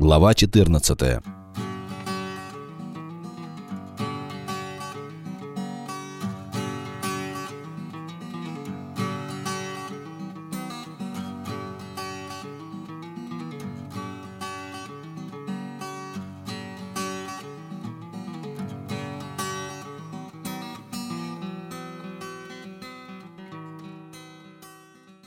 Глава 14.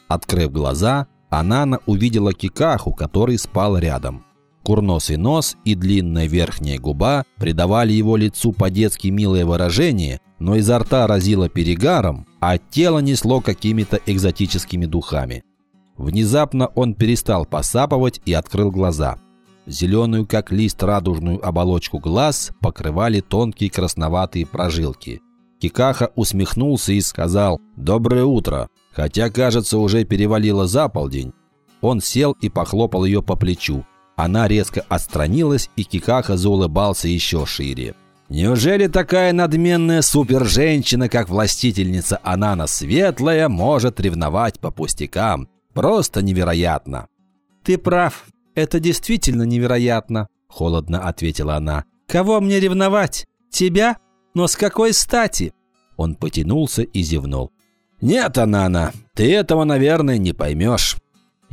Открыв глаза, Анана увидела Кикаху, который спал рядом. Курносый нос и длинная верхняя губа придавали его лицу по-детски милое выражение, но изо рта разило перегаром, а тело несло какими-то экзотическими духами. Внезапно он перестал посапывать и открыл глаза. Зеленую, как лист, радужную оболочку глаз покрывали тонкие красноватые прожилки. Кикаха усмехнулся и сказал «Доброе утро», хотя, кажется, уже перевалило за полдень. Он сел и похлопал ее по плечу. Она резко отстранилась, и Кикаха заулыбался еще шире. «Неужели такая надменная супер-женщина, как властительница Анана Светлая, может ревновать по пустякам? Просто невероятно!» «Ты прав. Это действительно невероятно», – холодно ответила она. «Кого мне ревновать? Тебя? Но с какой стати?» Он потянулся и зевнул. «Нет, Анана, ты этого, наверное, не поймешь.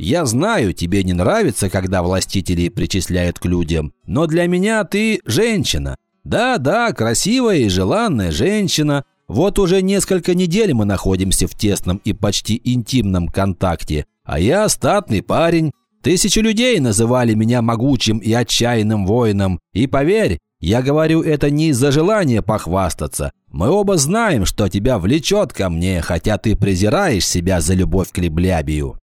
Я знаю, тебе не нравится, когда властители причисляют к людям, но для меня ты женщина. Да-да, красивая и желанная женщина. Вот уже несколько недель мы находимся в тесном и почти интимном контакте, а я статный парень. Тысячи людей называли меня могучим и отчаянным воином, и поверь, я говорю это не из-за желания похвастаться. Мы оба знаем, что тебя влечет ко мне, хотя ты презираешь себя за любовь к леблябию.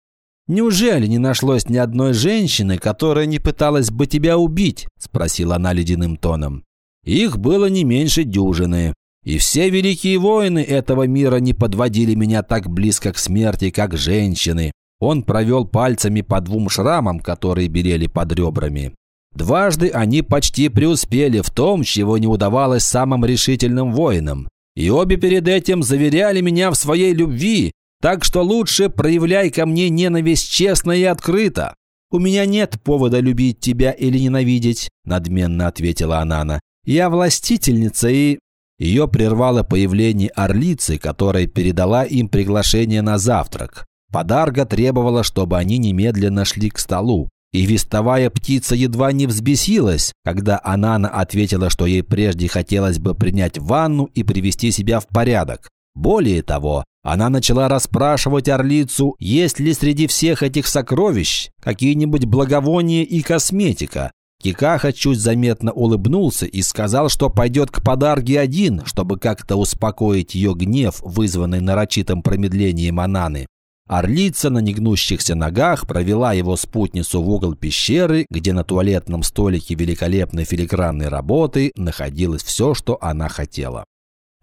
«Неужели не нашлось ни одной женщины, которая не пыталась бы тебя убить?» – спросила она ледяным тоном. «Их было не меньше дюжины. И все великие воины этого мира не подводили меня так близко к смерти, как женщины». Он провел пальцами по двум шрамам, которые белели под ребрами. Дважды они почти преуспели в том, чего не удавалось самым решительным воинам. И обе перед этим заверяли меня в своей любви, так что лучше проявляй ко мне ненависть честно и открыто. У меня нет повода любить тебя или ненавидеть, надменно ответила Анана. Я властительница и ее прервало появление орлицы, которая передала им приглашение на завтрак. Подарга требовала, чтобы они немедленно шли к столу. И вестовая птица едва не взбесилась, когда Анана ответила, что ей прежде хотелось бы принять ванну и привести себя в порядок. Более того, она начала расспрашивать орлицу, есть ли среди всех этих сокровищ какие-нибудь благовония и косметика. Кикаха чуть заметно улыбнулся и сказал, что пойдет к подарге один, чтобы как-то успокоить ее гнев, вызванный нарочитым промедлением Ананы. Орлица на негнущихся ногах провела его спутницу в угол пещеры, где на туалетном столике великолепной филигранной работы находилось все, что она хотела.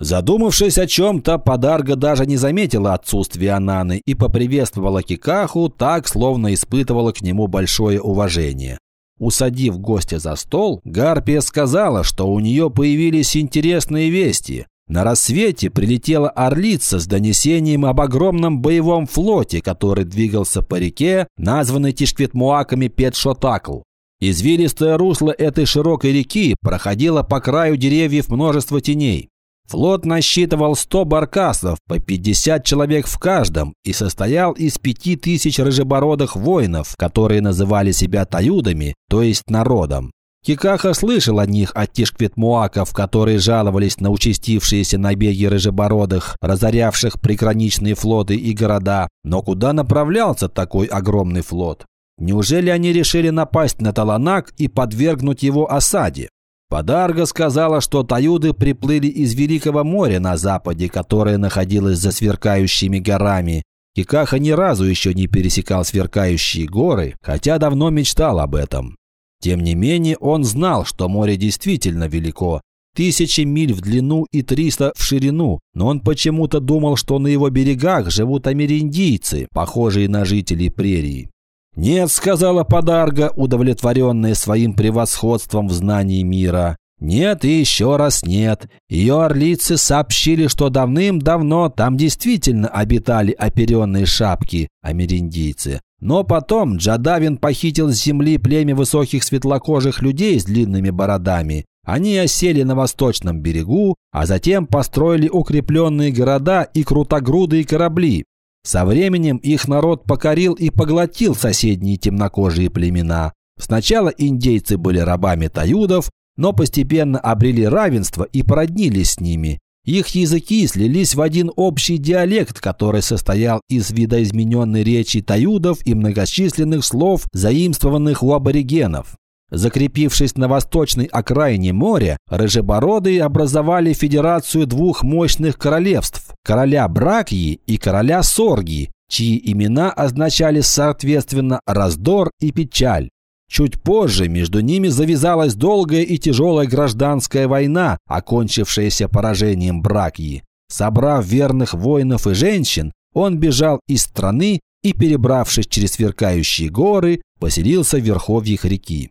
Задумавшись о чем-то, Подарга даже не заметила отсутствия Ананы и поприветствовала Кикаху так, словно испытывала к нему большое уважение. Усадив гостя за стол, Гарпия сказала, что у нее появились интересные вести. На рассвете прилетела орлица с донесением об огромном боевом флоте, который двигался по реке, названной тишкветмуаками Петшотакл. Извилистое русло этой широкой реки проходило по краю деревьев множество теней. Флот насчитывал 100 баркасов, по 50 человек в каждом, и состоял из 5000 рыжебородых воинов, которые называли себя таюдами, то есть народом. Кикаха слышал о них от тишкветмуаков, которые жаловались на участившиеся набеги рыжебородых, разорявших приграничные флоты и города. Но куда направлялся такой огромный флот? Неужели они решили напасть на Таланак и подвергнуть его осаде? Подарга сказала, что таюды приплыли из Великого моря на западе, которое находилось за сверкающими горами. Кикаха ни разу еще не пересекал сверкающие горы, хотя давно мечтал об этом. Тем не менее, он знал, что море действительно велико, тысячи миль в длину и триста в ширину, но он почему-то думал, что на его берегах живут америндийцы, похожие на жителей прерии. «Нет», — сказала Подарга, удовлетворенная своим превосходством в знании мира. «Нет и еще раз нет. Ее орлицы сообщили, что давным-давно там действительно обитали оперенные шапки, америндийцы. Но потом Джадавин похитил с земли племя высоких светлокожих людей с длинными бородами. Они осели на восточном берегу, а затем построили укрепленные города и крутогрудые корабли. Со временем их народ покорил и поглотил соседние темнокожие племена. Сначала индейцы были рабами таюдов, но постепенно обрели равенство и породнились с ними. Их языки слились в один общий диалект, который состоял из видоизмененной речи таюдов и многочисленных слов, заимствованных у аборигенов. Закрепившись на восточной окраине моря, рыжебородые образовали федерацию двух мощных королевств – короля Бракьи и короля Сорги, чьи имена означали соответственно раздор и печаль. Чуть позже между ними завязалась долгая и тяжелая гражданская война, окончившаяся поражением Бракьи. Собрав верных воинов и женщин, он бежал из страны и, перебравшись через сверкающие горы, поселился в верховьях реки.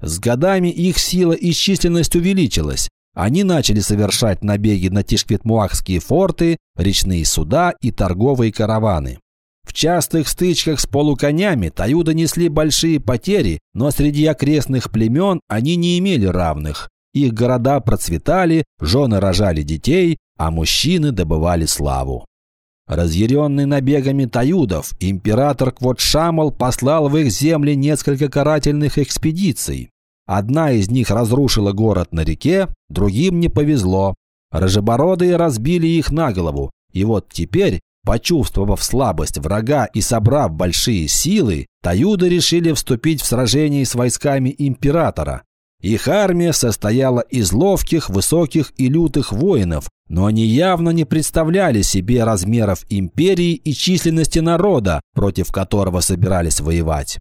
С годами их сила и численность увеличилась. Они начали совершать набеги на Тишкветмуахские форты, речные суда и торговые караваны. В частых стычках с полуконями таюды несли большие потери, но среди окрестных племен они не имели равных. Их города процветали, жены рожали детей, а мужчины добывали славу. Разъяренный набегами таюдов, император Квотшамал послал в их земли несколько карательных экспедиций. Одна из них разрушила город на реке, другим не повезло. Рожебородые разбили их на голову, и вот теперь Почувствовав слабость врага и собрав большие силы, таюды решили вступить в сражение с войсками императора. Их армия состояла из ловких, высоких и лютых воинов, но они явно не представляли себе размеров империи и численности народа, против которого собирались воевать.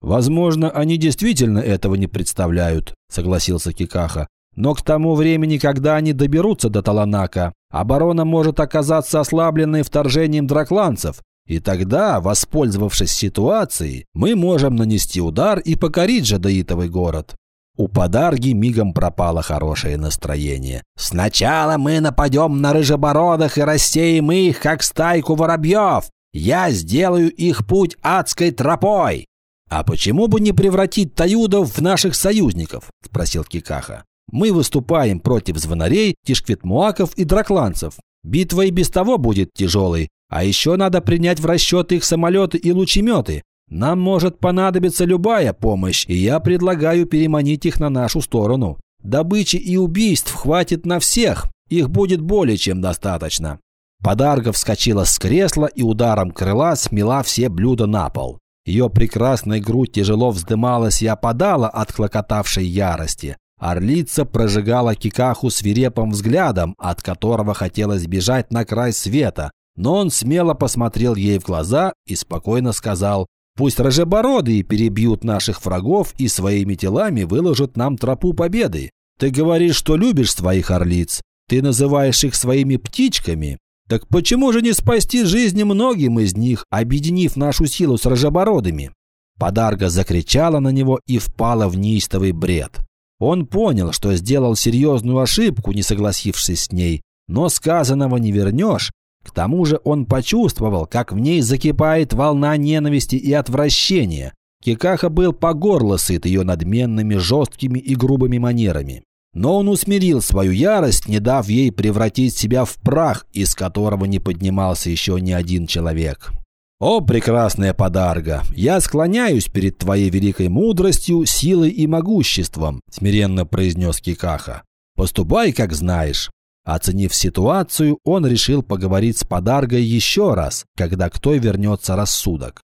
«Возможно, они действительно этого не представляют», – согласился Кикаха. «Но к тому времени, когда они доберутся до Таланака, Оборона может оказаться ослабленной вторжением дракланцев, и тогда, воспользовавшись ситуацией, мы можем нанести удар и покорить жадаитовый город. У подарги мигом пропало хорошее настроение. «Сначала мы нападем на рыжебородых и рассеем их, как стайку воробьев. Я сделаю их путь адской тропой». «А почему бы не превратить таюдов в наших союзников?» – спросил Кикаха. Мы выступаем против звонарей, тишкветмуаков и дракланцев. Битва и без того будет тяжелой, а еще надо принять в расчет их самолеты и лучеметы. Нам может понадобиться любая помощь, и я предлагаю переманить их на нашу сторону. Добычи и убийств хватит на всех, их будет более чем достаточно». Подарга вскочила с кресла и ударом крыла смела все блюда на пол. Ее прекрасная грудь тяжело вздымалась и опадала от клокотавшей ярости. Орлица прожигала Кикаху свирепым взглядом, от которого хотелось бежать на край света, но он смело посмотрел ей в глаза и спокойно сказал «Пусть рожебородые перебьют наших врагов и своими телами выложат нам тропу победы. Ты говоришь, что любишь своих орлиц. Ты называешь их своими птичками. Так почему же не спасти жизни многим из них, объединив нашу силу с рожебородыми?» Подарга закричала на него и впала в неистовый бред. Он понял, что сделал серьезную ошибку, не согласившись с ней, но сказанного не вернешь. К тому же он почувствовал, как в ней закипает волна ненависти и отвращения. Кикаха был по горло сыт ее надменными, жесткими и грубыми манерами. Но он усмирил свою ярость, не дав ей превратить себя в прах, из которого не поднимался еще ни один человек. «О, прекрасная подарга! Я склоняюсь перед твоей великой мудростью, силой и могуществом», – смиренно произнес Кикаха. «Поступай, как знаешь». Оценив ситуацию, он решил поговорить с подаргой еще раз, когда к той вернется рассудок.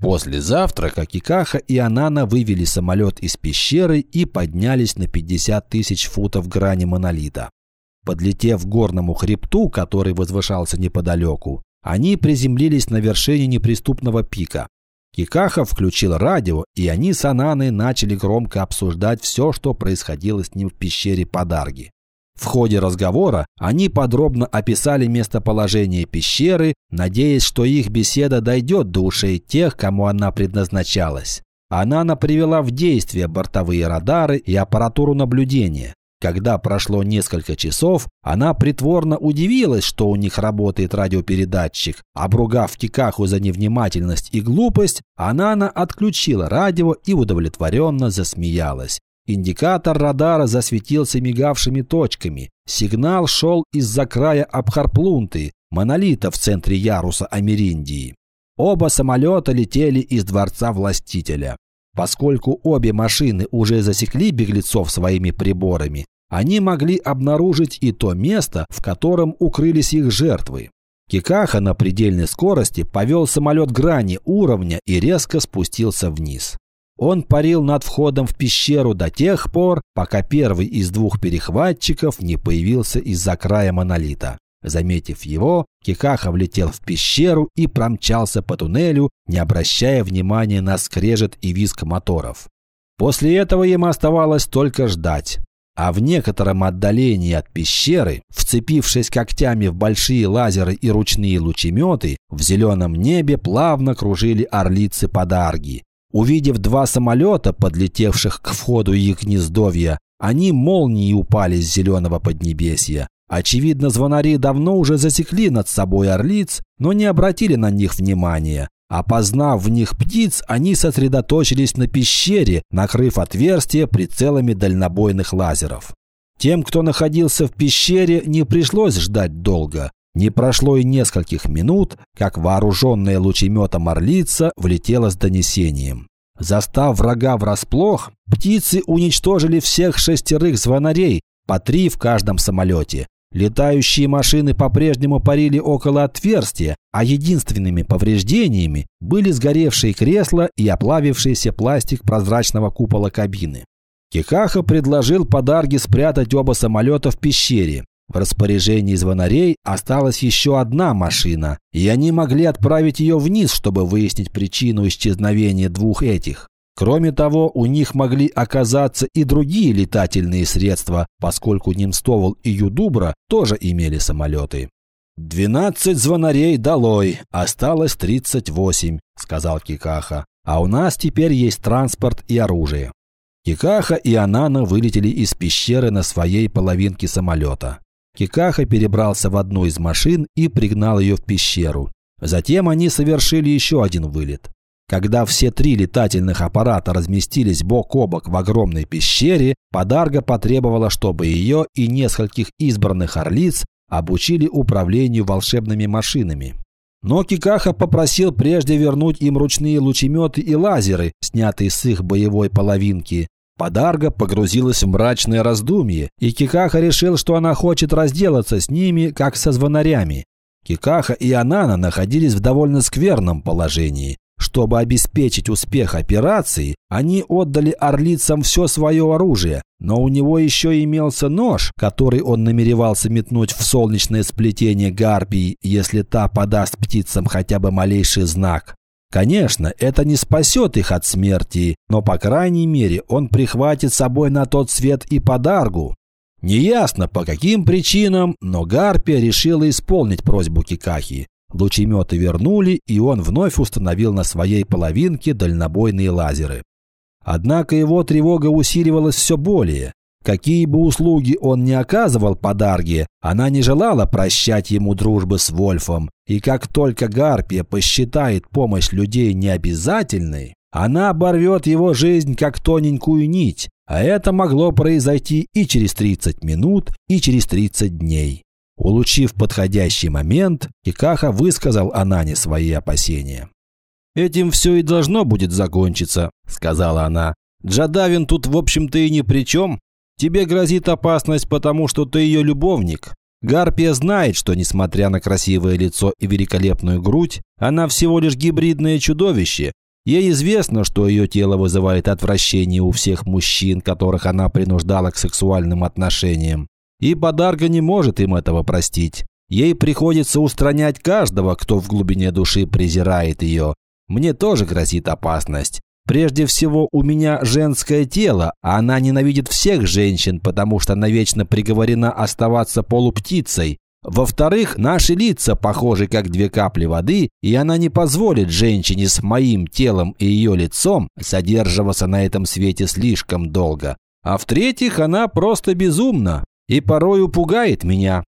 После завтрака Кикаха и Анана вывели самолет из пещеры и поднялись на 50 тысяч футов грани монолита. Подлетев к горному хребту, который возвышался неподалеку, они приземлились на вершине неприступного пика. Кикаха включил радио, и они с Ананой начали громко обсуждать все, что происходило с ним в пещере Подарги. В ходе разговора они подробно описали местоположение пещеры, надеясь, что их беседа дойдет до ушей тех, кому она предназначалась. Анана привела в действие бортовые радары и аппаратуру наблюдения. Когда прошло несколько часов, она притворно удивилась, что у них работает радиопередатчик. Обругав Кикаху за невнимательность и глупость, Анана отключила радио и удовлетворенно засмеялась. Индикатор радара засветился мигавшими точками. Сигнал шел из-за края Абхарплунты, монолита в центре яруса Америндии. Оба самолета летели из дворца властителя. Поскольку обе машины уже засекли беглецов своими приборами, они могли обнаружить и то место, в котором укрылись их жертвы. Кикаха на предельной скорости повел самолет грани уровня и резко спустился вниз. Он парил над входом в пещеру до тех пор, пока первый из двух перехватчиков не появился из-за края монолита. Заметив его, Кикаха влетел в пещеру и промчался по туннелю, не обращая внимания на скрежет и визг моторов. После этого ему оставалось только ждать. А в некотором отдалении от пещеры, вцепившись когтями в большие лазеры и ручные лучеметы, в зеленом небе плавно кружили орлицы подарги. Увидев два самолета, подлетевших к входу их гнездовья, они молнией упали с зеленого поднебесья. Очевидно, звонари давно уже засекли над собой орлиц, но не обратили на них внимания. Опознав в них птиц, они сосредоточились на пещере, накрыв отверстие прицелами дальнобойных лазеров. Тем, кто находился в пещере, не пришлось ждать долго. Не прошло и нескольких минут, как вооруженная лучеметом орлица влетела с донесением. Застав врага врасплох, птицы уничтожили всех шестерых звонарей, по три в каждом самолете. Летающие машины по-прежнему парили около отверстия, а единственными повреждениями были сгоревшие кресла и оплавившийся пластик прозрачного купола кабины. Кикаха предложил подарге спрятать оба самолета в пещере. В распоряжении звонарей осталась еще одна машина, и они могли отправить ее вниз, чтобы выяснить причину исчезновения двух этих. Кроме того, у них могли оказаться и другие летательные средства, поскольку Немстовол и Юдубра тоже имели самолеты. «Двенадцать звонарей долой, осталось тридцать восемь», – сказал Кикаха. «А у нас теперь есть транспорт и оружие». Кикаха и Анана вылетели из пещеры на своей половинке самолета. Кикаха перебрался в одну из машин и пригнал ее в пещеру. Затем они совершили еще один вылет. Когда все три летательных аппарата разместились бок о бок в огромной пещере, Подарга потребовала, чтобы ее и нескольких избранных орлиц обучили управлению волшебными машинами. Но Кикаха попросил прежде вернуть им ручные лучеметы и лазеры, снятые с их боевой половинки. Подарга погрузилась в мрачное раздумье, и Кикаха решил, что она хочет разделаться с ними, как со звонарями. Кикаха и Анана находились в довольно скверном положении. Чтобы обеспечить успех операции, они отдали орлицам все свое оружие, но у него еще имелся нож, который он намеревался метнуть в солнечное сплетение гарпии, если та подаст птицам хотя бы малейший знак. Конечно, это не спасет их от смерти, но, по крайней мере, он прихватит с собой на тот свет и подаргу. Неясно, по каким причинам, но Гарпия решила исполнить просьбу Кикахи. Лучеметы вернули, и он вновь установил на своей половинке дальнобойные лазеры. Однако его тревога усиливалась все более. Какие бы услуги он ни оказывал подарге, она не желала прощать ему дружбы с Вольфом, и как только Гарпия посчитает помощь людей необязательной, она оборвет его жизнь как тоненькую нить, а это могло произойти и через 30 минут, и через 30 дней. Улучив подходящий момент, Кикаха высказал Анане свои опасения. «Этим все и должно будет закончиться», – сказала она. «Джадавин тут, в общем-то, и ни при чем. Тебе грозит опасность, потому что ты ее любовник. Гарпия знает, что, несмотря на красивое лицо и великолепную грудь, она всего лишь гибридное чудовище. Ей известно, что ее тело вызывает отвращение у всех мужчин, которых она принуждала к сексуальным отношениям. И Подарга не может им этого простить. Ей приходится устранять каждого, кто в глубине души презирает ее. Мне тоже грозит опасность. Прежде всего, у меня женское тело, а она ненавидит всех женщин, потому что навечно приговорена оставаться полуптицей. Во-вторых, наши лица похожи как две капли воды, и она не позволит женщине с моим телом и ее лицом задерживаться на этом свете слишком долго. А в-третьих, она просто безумна и порою пугает меня.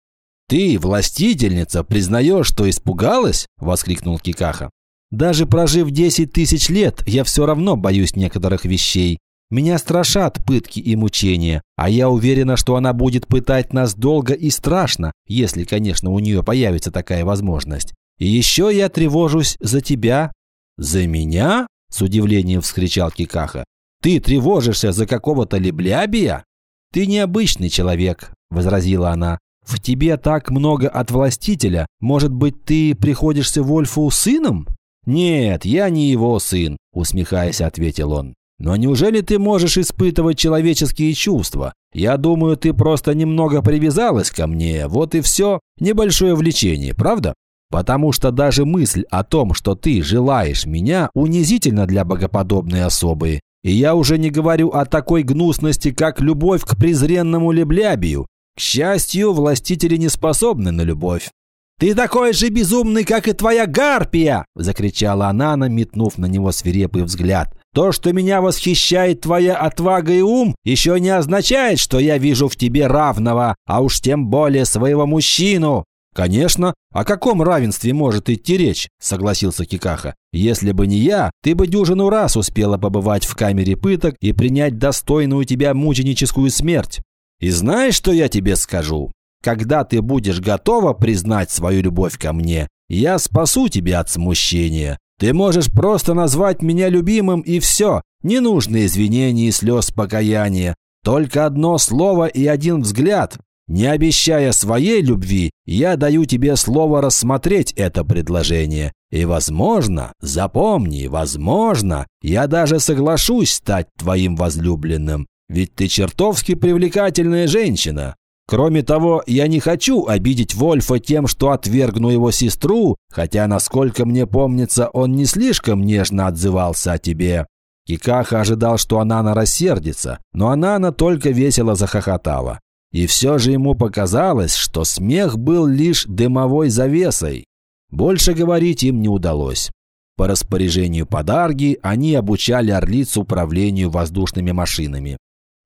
«Ты, властительница, признаешь, что испугалась?» – воскликнул Кикаха. «Даже прожив 10 тысяч лет, я все равно боюсь некоторых вещей. Меня страшат пытки и мучения, а я уверена, что она будет пытать нас долго и страшно, если, конечно, у нее появится такая возможность. И еще я тревожусь за тебя». «За меня?» – с удивлением вскричал Кикаха. «Ты тревожишься за какого-то леблябия?» «Ты необычный человек», – возразила она. «В тебе так много от властителя. Может быть, ты приходишься Вольфу сыном?» «Нет, я не его сын», – усмехаясь, ответил он. «Но неужели ты можешь испытывать человеческие чувства? Я думаю, ты просто немного привязалась ко мне, вот и все. Небольшое влечение, правда?» Потому что даже мысль о том, что ты желаешь меня, унизительна для богоподобной особы. И я уже не говорю о такой гнусности, как любовь к презренному леблябию. К счастью, властители не способны на любовь. «Ты такой же безумный, как и твоя гарпия!» – закричала Анана, метнув на него свирепый взгляд. «То, что меня восхищает твоя отвага и ум, еще не означает, что я вижу в тебе равного, а уж тем более своего мужчину. «Конечно. О каком равенстве может идти речь?» – согласился Кикаха. «Если бы не я, ты бы дюжину раз успела побывать в камере пыток и принять достойную тебя мученическую смерть. И знаешь, что я тебе скажу? Когда ты будешь готова признать свою любовь ко мне, я спасу тебя от смущения. Ты можешь просто назвать меня любимым и все. Не нужны извинения и слез покаяния. Только одно слово и один взгляд, не обещая своей любви, я даю тебе слово рассмотреть это предложение. И, возможно, запомни, возможно, я даже соглашусь стать твоим возлюбленным. Ведь ты чертовски привлекательная женщина. Кроме того, я не хочу обидеть Вольфа тем, что отвергну его сестру, хотя, насколько мне помнится, он не слишком нежно отзывался о тебе. Кикаха ожидал, что Анана рассердится, но Анана только весело захохотала. И все же ему показалось, что смех был лишь дымовой завесой. Больше говорить им не удалось. По распоряжению подарги они обучали орлиц управлению воздушными машинами.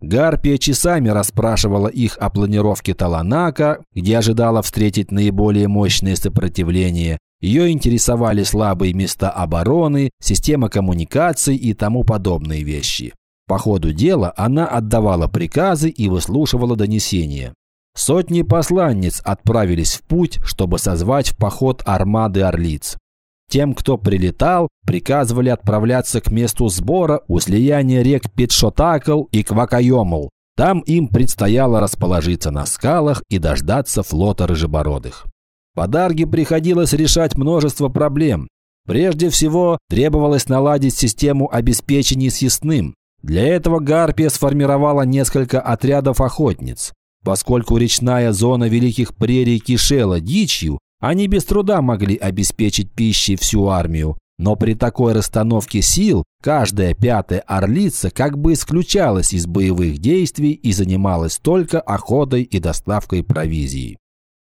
Гарпия часами расспрашивала их о планировке Таланака, где ожидала встретить наиболее мощное сопротивление. Ее интересовали слабые места обороны, система коммуникаций и тому подобные вещи. По ходу дела она отдавала приказы и выслушивала донесения. Сотни посланниц отправились в путь, чтобы созвать в поход армады орлиц. Тем, кто прилетал, приказывали отправляться к месту сбора у слияния рек Петшотакл и Квакайомл. Там им предстояло расположиться на скалах и дождаться флота рыжебородых. По Дарге приходилось решать множество проблем. Прежде всего, требовалось наладить систему обеспечения съестным. Для этого Гарпия сформировала несколько отрядов охотниц. Поскольку речная зона Великих Прерий кишела дичью, они без труда могли обеспечить пищей всю армию. Но при такой расстановке сил каждая пятая орлица как бы исключалась из боевых действий и занималась только охотой и доставкой провизии.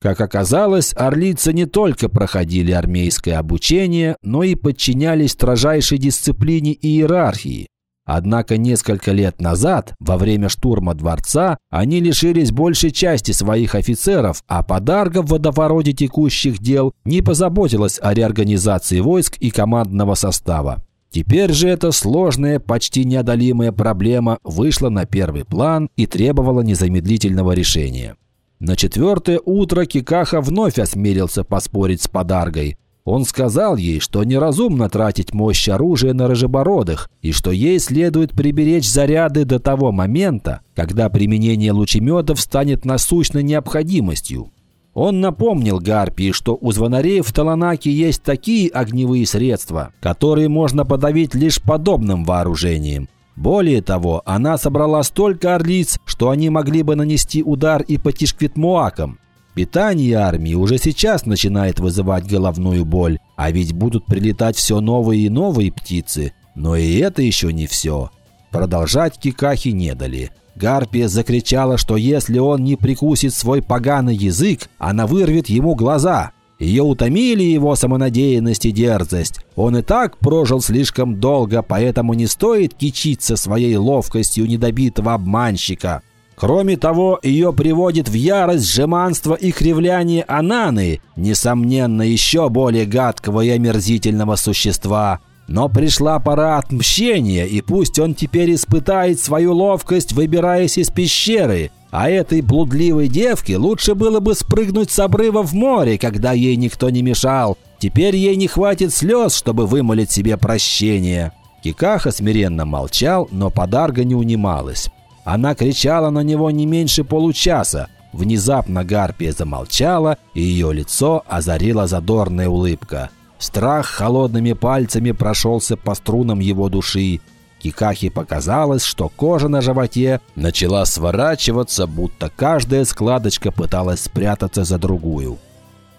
Как оказалось, орлицы не только проходили армейское обучение, но и подчинялись строжайшей дисциплине и иерархии. Однако несколько лет назад, во время штурма дворца, они лишились большей части своих офицеров, а подарка в водовороте текущих дел не позаботилась о реорганизации войск и командного состава. Теперь же эта сложная, почти неодолимая проблема вышла на первый план и требовала незамедлительного решения. На четвертое утро Кикаха вновь осмелился поспорить с подаргой, он сказал ей, что неразумно тратить мощь оружия на рыжебородых и что ей следует приберечь заряды до того момента, когда применение лучеметов станет насущной необходимостью. Он напомнил Гарпии, что у звонареев в Таланаке есть такие огневые средства, которые можно подавить лишь подобным вооружением. Более того, она собрала столько орлиц, что они могли бы нанести удар и по Тишквитмуакам, Питание армии уже сейчас начинает вызывать головную боль, а ведь будут прилетать все новые и новые птицы. Но и это еще не все. Продолжать Кикахи не дали. Гарпия закричала, что если он не прикусит свой поганый язык, она вырвет ему глаза. Ее утомили его самонадеянность и дерзость. Он и так прожил слишком долго, поэтому не стоит кичиться своей ловкостью недобитого обманщика. Кроме того, ее приводит в ярость жеманство и кривляние Ананы, несомненно, еще более гадкого и омерзительного существа. Но пришла пора отмщения, и пусть он теперь испытает свою ловкость, выбираясь из пещеры. А этой блудливой девке лучше было бы спрыгнуть с обрыва в море, когда ей никто не мешал. Теперь ей не хватит слез, чтобы вымолить себе прощение. Кикаха смиренно молчал, но подарга не унималась. Она кричала на него не меньше получаса. Внезапно Гарпия замолчала, и ее лицо озарила задорная улыбка. Страх холодными пальцами прошелся по струнам его души. Кикахе показалось, что кожа на животе начала сворачиваться, будто каждая складочка пыталась спрятаться за другую.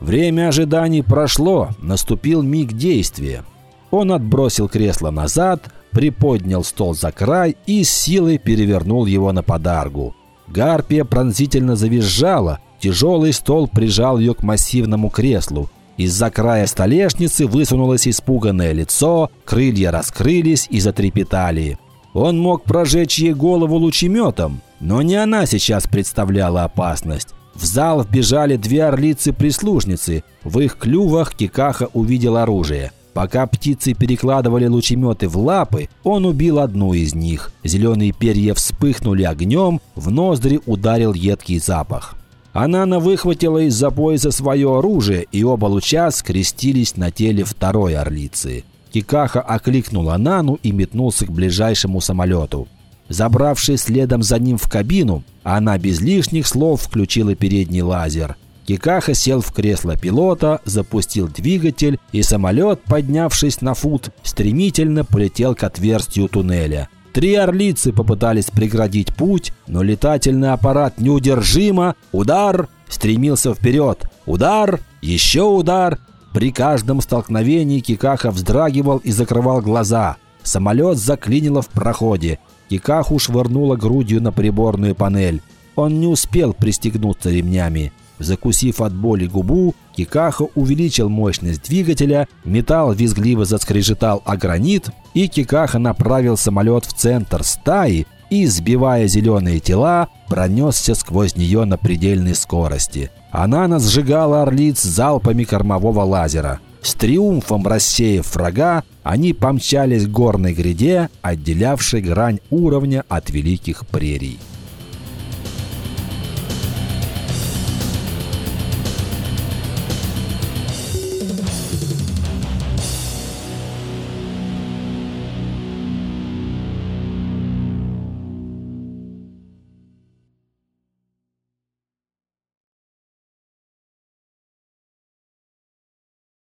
Время ожиданий прошло, наступил миг действия. Он отбросил кресло назад, приподнял стол за край и с силой перевернул его на подаргу. Гарпия пронзительно завизжала, тяжелый стол прижал ее к массивному креслу. Из-за края столешницы высунулось испуганное лицо, крылья раскрылись и затрепетали. Он мог прожечь ей голову лучеметом, но не она сейчас представляла опасность. В зал вбежали две орлицы-прислужницы. В их клювах Кикаха увидел оружие. Пока птицы перекладывали лучеметы в лапы, он убил одну из них. Зеленые перья вспыхнули огнем, в ноздри ударил едкий запах. Анана выхватила из-за пояса свое оружие, и оба луча скрестились на теле второй орлицы. Кикаха окликнул Анану и метнулся к ближайшему самолету. Забравшись следом за ним в кабину, она без лишних слов включила передний лазер. Кикаха сел в кресло пилота, запустил двигатель, и самолет, поднявшись на фут, стремительно полетел к отверстию туннеля. Три орлицы попытались преградить путь, но летательный аппарат неудержимо, удар, стремился вперед, удар, еще удар. При каждом столкновении Кикаха вздрагивал и закрывал глаза. Самолет заклинило в проходе. Кикаху швырнуло грудью на приборную панель. Он не успел пристегнуться ремнями. Закусив от боли губу, Кикахо увеличил мощность двигателя, металл визгливо заскрежетал о гранит, и Кикаха направил самолет в центр стаи и, сбивая зеленые тела, пронесся сквозь нее на предельной скорости. Она сжигала орлиц залпами кормового лазера. С триумфом рассеяв врага, они помчались к горной гряде, отделявшей грань уровня от великих прерий.